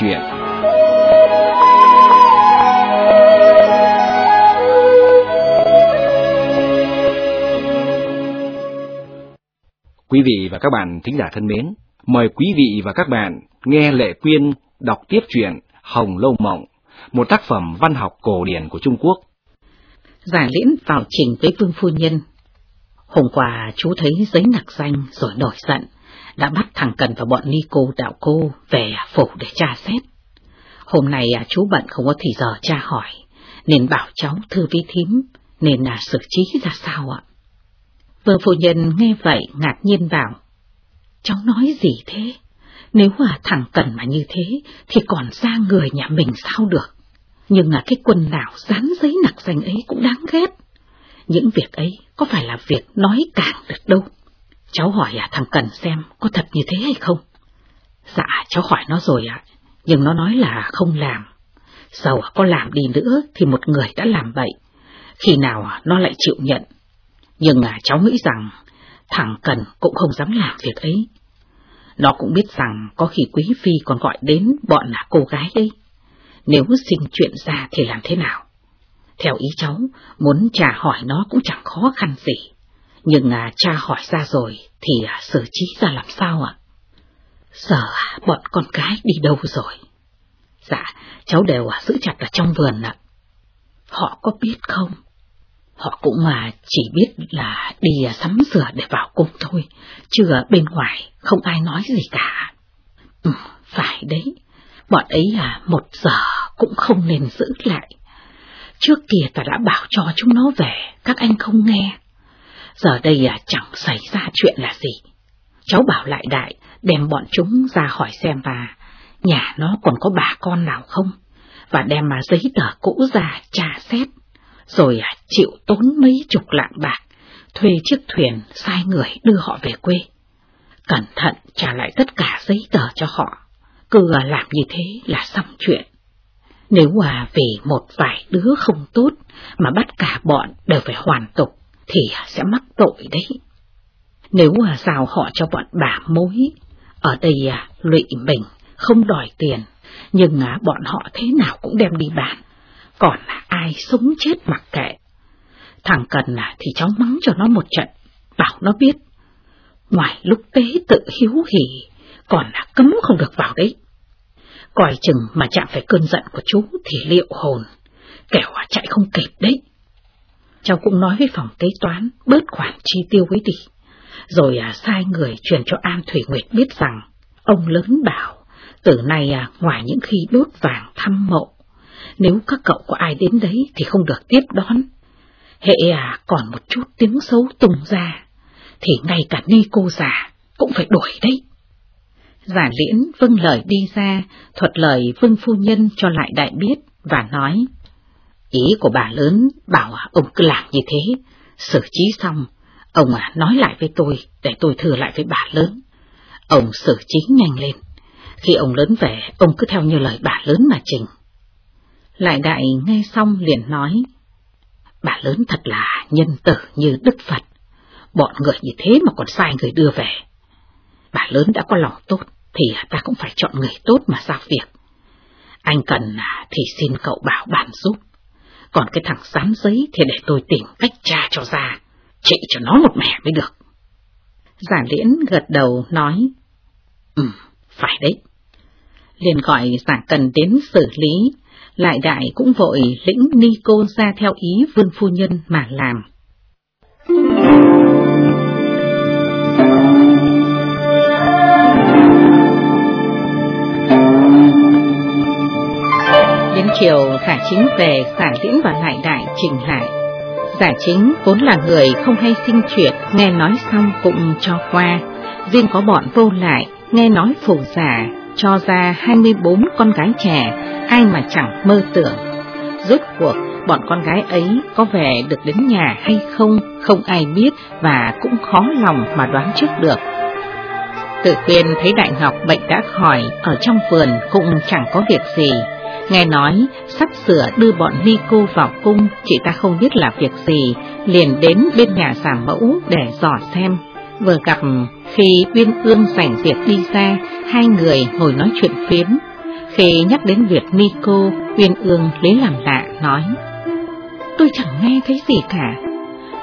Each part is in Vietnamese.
chuyện. Quý vị và các bạn thính giả thân mến, mời quý vị và các bạn nghe Lệ Quyên đọc tiếp truyện Hồng Lâu Mộng, một tác phẩm văn học cổ điển của Trung Quốc. Giả liễn vào trình với Vương Phu Nhân. Hôm qua chú thấy giấy nặc danh rồi nổi giận, đã bắt thằng Cần và bọn Nico đạo cô về phủ để tra xét. Hôm nay à, chú bận không có thì giờ tra hỏi, nên bảo cháu thư vi thím, nên là xử trí ra sao ạ? Vương phu nhân nghe vậy ngạc nhiên bảo, cháu nói gì thế? Nếu mà thằng Cần mà như thế, thì còn ra người nhà mình sao được? Nhưng là cái quân đảo dán giấy nặc danh ấy cũng đáng ghét. Những việc ấy có phải là việc nói càng được đâu. Cháu hỏi à thằng Cần xem có thật như thế hay không? Dạ, cháu hỏi nó rồi ạ, nhưng nó nói là không làm. Dầu có làm đi nữa thì một người đã làm vậy, khi nào nó lại chịu nhận. Nhưng à, cháu nghĩ rằng thằng Cần cũng không dám làm việc ấy. Nó cũng biết rằng có khi Quý Phi còn gọi đến bọn là cô gái đấy. Nếu sinh chuyện ra thì làm thế nào? Theo ý cháu, muốn trả hỏi nó cũng chẳng khó khăn gì. Nhưng à, cha hỏi ra rồi thì à, xử trí ra làm sao ạ? À? Giờ bọn con cái đi đâu rồi? Dạ, cháu đều à, giữ chặt ở trong vườn ạ. Họ có biết không? Họ cũng mà chỉ biết là đi à, sắm sửa để vào cung thôi, chứ à, bên ngoài không ai nói gì cả. Ừ, phải đấy, bọn ấy à một giờ cũng không nên giữ lại. Trước kia ta đã bảo cho chúng nó về, các anh không nghe. Giờ đây à chẳng xảy ra chuyện là gì. Cháu bảo lại đại, đem bọn chúng ra hỏi xem và nhà nó còn có bà con nào không, và đem mà giấy tờ cũ ra tra xét, rồi à, chịu tốn mấy chục lạng bạc, thuê chiếc thuyền sai người đưa họ về quê. Cẩn thận trả lại tất cả giấy tờ cho họ, cứ à, làm như thế là xong chuyện. Nếu à vì một vài đứa không tốt mà bắt cả bọn đều phải hoàn tục, thì sẽ mắc tội đấy. Nếu à rào họ cho bọn bà mối, ở đây à lụy mình, không đòi tiền, nhưng à bọn họ thế nào cũng đem đi bán, còn là ai sống chết mặc kệ. Thằng Cần à, thì cháu mắng cho nó một trận, bảo nó biết. Ngoài lúc tế tự hiếu hỉ, còn là cấm không được vào đấy. Coi chừng mà chạm phải cơn giận của chú thì liệu hồn, kẻo à, chạy không kịp đấy. Cháu cũng nói với phòng kế toán bớt khoản chi tiêu với đi. Rồi à, sai người truyền cho An Thủy Nguyệt biết rằng, ông lớn bảo, từ nay à, ngoài những khi đốt vàng thăm mộ, nếu các cậu có ai đến đấy thì không được tiếp đón. Hệ à còn một chút tiếng xấu tung ra, thì ngay cả ni cô già cũng phải đuổi đấy. Giả liễn vâng lời đi ra, thuật lời vương phu nhân cho lại đại biết và nói. Ý của bà lớn bảo ông cứ làm như thế, xử trí xong, ông à nói lại với tôi để tôi thừa lại với bà lớn. Ông xử trí nhanh lên, khi ông lớn về, ông cứ theo như lời bà lớn mà trình. Lại đại nghe xong liền nói, bà lớn thật là nhân tử như Đức Phật, bọn người như thế mà còn sai người đưa về. Bà lớn đã có lòng tốt, thì ta cũng phải chọn người tốt mà giao việc. Anh cần à, thì xin cậu bảo bàn giúp. Còn cái thằng sán giấy thì để tôi tìm cách tra cho ra, trị cho nó một mẻ mới được. Giả liễn gật đầu nói, Ừ, phải đấy. liền gọi giả cần đến xử lý, lại đại cũng vội lĩnh ni cô ra theo ý vương phu nhân mà làm. Triều chiều chính về giả diễn và lại đại trình lại. Giả chính vốn là người không hay sinh chuyện, nghe nói xong cũng cho qua. Riêng có bọn vô lại, nghe nói phủ giả, cho ra 24 con gái trẻ, ai mà chẳng mơ tưởng. Rốt cuộc, bọn con gái ấy có về được đến nhà hay không, không ai biết và cũng khó lòng mà đoán trước được. Tự quyên thấy Đại Ngọc bệnh đã khỏi, ở trong vườn cũng chẳng có việc gì. Nghe nói, sắp sửa đưa bọn ni cô vào cung, chị ta không biết là việc gì, liền đến bên nhà giả mẫu để dò xem. Vừa gặp khi Uyên Ương rảnh việc đi ra, hai người ngồi nói chuyện phiếm. Khi nhắc đến việc Nico, Uyên Ương lấy làm lạ, nói Tôi chẳng nghe thấy gì cả,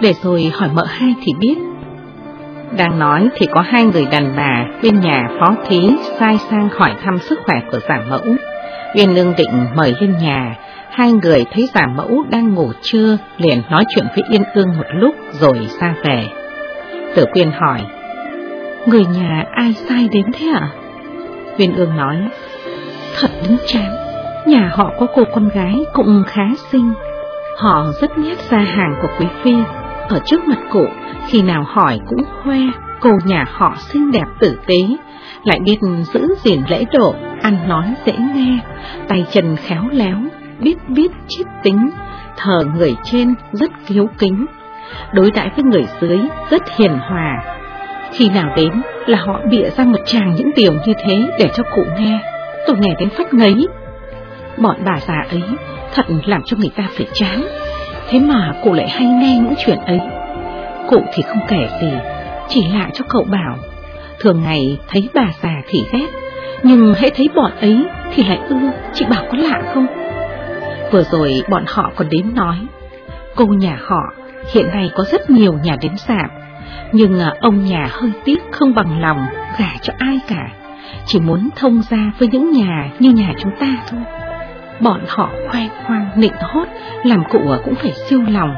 để rồi hỏi mợ hai thì biết. Đang nói thì có hai người đàn bà bên nhà phó thí sai sang hỏi thăm sức khỏe của giả mẫu. Uyên Ương định mời lên nhà, hai người thấy giả mẫu đang ngủ trưa liền nói chuyện với Yên Ương một lúc rồi ra về. Tử Quyên hỏi, người nhà ai sai đến thế ạ? À? Uyên Ương nói, thật đứng chán, nhà họ có cô con gái cũng khá xinh. Họ rất nhét ra hàng của quý phi, ở trước mặt cụ, khi nào hỏi cũng khoe cô nhà họ xinh đẹp tử tế, lại biết giữ gìn lễ độ, ăn nói dễ nghe, tay chân khéo léo, biết biết chiết tính, thờ người trên rất hiếu kính, đối đãi với người dưới rất hiền hòa. Khi nào đến là họ bịa ra một tràng những điều như thế để cho cụ nghe, tôi nghe đến phát ngấy. Bọn bà già ấy thật làm cho người ta phải chán, thế mà cụ lại hay nghe những chuyện ấy. Cụ thì không kể gì, chỉ lạ cho cậu bảo, thường ngày thấy bà già thì ghét, nhưng hãy thấy bọn ấy thì lại ưa, chị bảo có lạ không? Vừa rồi bọn họ còn đến nói, cô nhà họ hiện nay có rất nhiều nhà đến sạp, nhưng à, ông nhà hơi tiếc không bằng lòng gả cho ai cả, chỉ muốn thông ra với những nhà như nhà chúng ta thôi. Bọn họ khoe khoang nịnh hót, làm cụ à, cũng phải siêu lòng.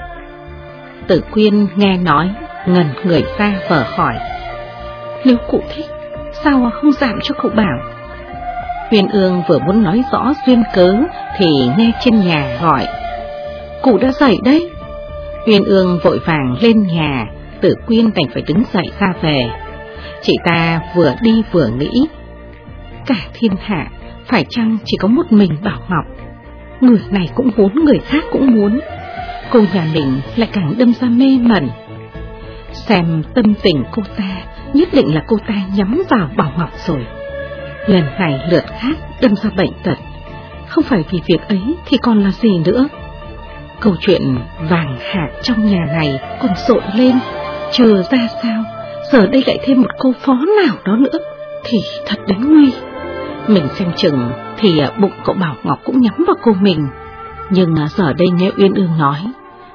Tử Quyên nghe nói, ngần người ra vờ hỏi. Nếu cụ thích, sao không giảm cho cậu bảo? Huyền ương vừa muốn nói rõ duyên cớ thì nghe trên nhà gọi. Cụ đã dậy đấy. Huyền ương vội vàng lên nhà, tử quyên đành phải đứng dậy ra về. Chị ta vừa đi vừa nghĩ. Cả thiên hạ, phải chăng chỉ có một mình Bảo Ngọc? Người này cũng muốn, người khác cũng muốn. Cô nhà mình lại càng đâm ra mê mẩn. Xem tâm tình cô ta, nhất định là cô ta nhắm vào Bảo Ngọc rồi lần này lượt khác đâm ra bệnh tật. Không phải vì việc ấy thì còn là gì nữa. Câu chuyện vàng hạt trong nhà này còn rộn lên, chờ ra sao, giờ đây lại thêm một cô phó nào đó nữa, thì thật đến nguy. Mình xem chừng thì à, bụng cậu Bảo Ngọc cũng nhắm vào cô mình, nhưng à, giờ đây nghe Uyên Ương nói,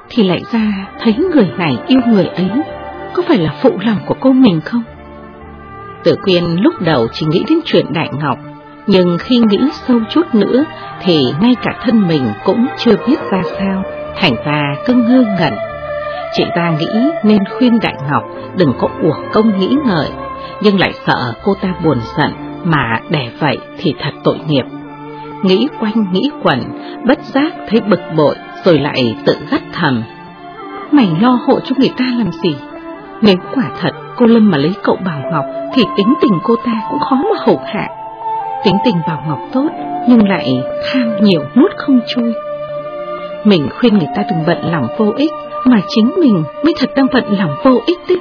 thì lại ra thấy người này yêu người ấy, có phải là phụ lòng của cô mình không? Tử Quyên lúc đầu chỉ nghĩ đến chuyện Đại Ngọc, nhưng khi nghĩ sâu chút nữa thì ngay cả thân mình cũng chưa biết ra sao, thành ra cứ ngơ ngẩn. Chị ta nghĩ nên khuyên Đại Ngọc đừng có uổng công nghĩ ngợi, nhưng lại sợ cô ta buồn giận mà để vậy thì thật tội nghiệp. Nghĩ quanh nghĩ quẩn, bất giác thấy bực bội rồi lại tự gắt thầm. Mày lo hộ cho người ta làm gì? Nếu quả thật cô Lâm mà lấy cậu Bảo Ngọc thì tính tình cô ta cũng khó mà hậu hạ. Tính tình Bảo Ngọc tốt nhưng lại tham nhiều nuốt không chui. Mình khuyên người ta đừng bận lòng vô ích mà chính mình mới thật đang bận lòng vô ích đấy.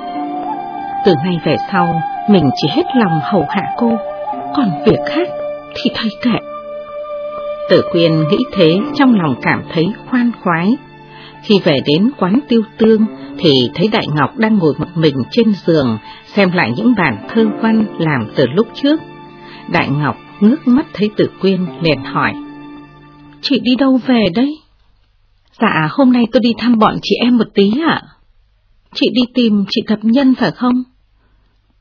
Từ nay về sau mình chỉ hết lòng hầu hạ cô, còn việc khác thì thay kệ. Tử Quyên nghĩ thế trong lòng cảm thấy khoan khoái. Khi về đến quán tiêu tương, thì thấy Đại Ngọc đang ngồi một mình trên giường, xem lại những bản thơ văn làm từ lúc trước. Đại Ngọc ngước mắt thấy Tử Quyên liền hỏi. Chị đi đâu về đấy? Dạ, hôm nay tôi đi thăm bọn chị em một tí ạ. Chị đi tìm chị thập nhân phải không?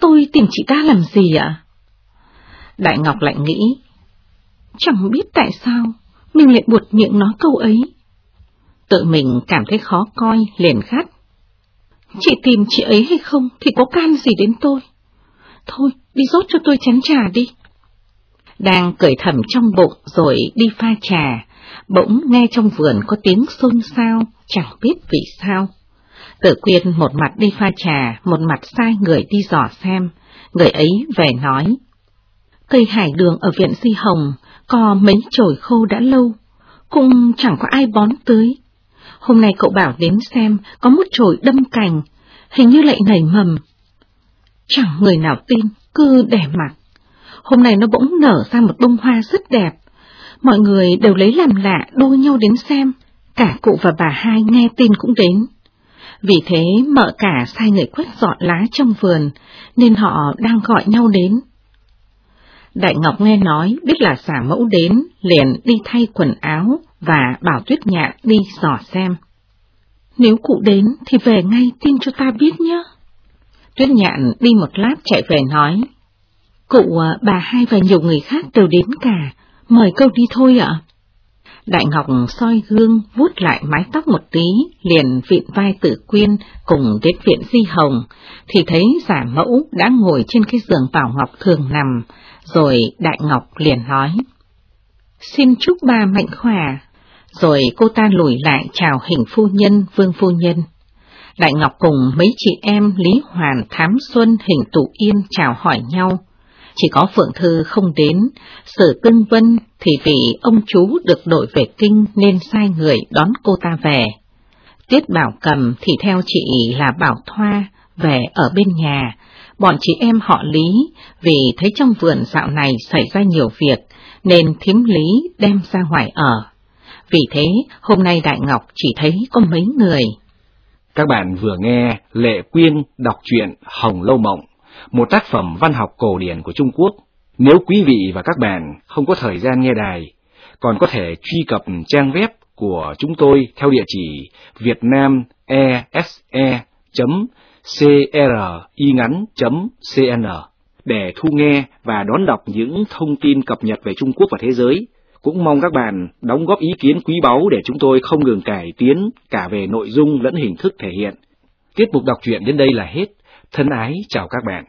Tôi tìm chị ta làm gì ạ? Đại Ngọc lại nghĩ, chẳng biết tại sao mình lại buột miệng nói câu ấy. Tự mình cảm thấy khó coi, liền khát. Chị tìm chị ấy hay không thì có can gì đến tôi. Thôi, đi rót cho tôi chén trà đi. Đang cởi thầm trong bụng rồi đi pha trà, bỗng nghe trong vườn có tiếng xôn xao, chẳng biết vì sao. Tử quyên một mặt đi pha trà, một mặt sai người đi dò xem, người ấy về nói. Cây hải đường ở viện Di Hồng có mấy chồi khô đã lâu, cũng chẳng có ai bón tưới, Hôm nay cậu bảo đến xem có một chồi đâm cành, hình như lại nảy mầm. Chẳng người nào tin, cứ để mặc. Hôm nay nó bỗng nở ra một bông hoa rất đẹp. Mọi người đều lấy làm lạ đua nhau đến xem, cả cụ và bà hai nghe tin cũng đến. Vì thế mợ cả sai người quét dọn lá trong vườn, nên họ đang gọi nhau đến. Đại Ngọc nghe nói biết là xả mẫu đến, liền đi thay quần áo và bảo Tuyết Nhạn đi dò xem. Nếu cụ đến thì về ngay tin cho ta biết nhé. Tuyết Nhạn đi một lát chạy về nói. Cụ, à, bà hai và nhiều người khác đều đến cả, mời câu đi thôi ạ. Đại Ngọc soi gương vuốt lại mái tóc một tí, liền viện vai tử quyên cùng đến viện Di Hồng, thì thấy giả mẫu đã ngồi trên cái giường Bảo Ngọc thường nằm, rồi Đại Ngọc liền nói. Xin chúc bà mạnh khỏe. Rồi cô ta lùi lại chào hình phu nhân, vương phu nhân. Đại Ngọc cùng mấy chị em Lý Hoàn, Thám Xuân, hình tụ yên chào hỏi nhau. Chỉ có Phượng Thư không đến, sự Cưng Vân thì vì ông chú được đổi về kinh nên sai người đón cô ta về. Tiết Bảo Cầm thì theo chị là Bảo Thoa, về ở bên nhà, bọn chị em họ Lý vì thấy trong vườn dạo này xảy ra nhiều việc nên thiếm Lý đem ra ngoài ở. Vì thế, hôm nay Đại Ngọc chỉ thấy có mấy người. Các bạn vừa nghe Lệ Quyên đọc truyện Hồng Lâu Mộng, một tác phẩm văn học cổ điển của Trung Quốc. Nếu quý vị và các bạn không có thời gian nghe đài, còn có thể truy cập trang web của chúng tôi theo địa chỉ vietnamese.cringắn.cn để thu nghe và đón đọc những thông tin cập nhật về Trung Quốc và thế giới. Cũng mong các bạn đóng góp ý kiến quý báu để chúng tôi không ngừng cải tiến cả về nội dung lẫn hình thức thể hiện. Tiết mục đọc truyện đến đây là hết. Thân ái chào các bạn.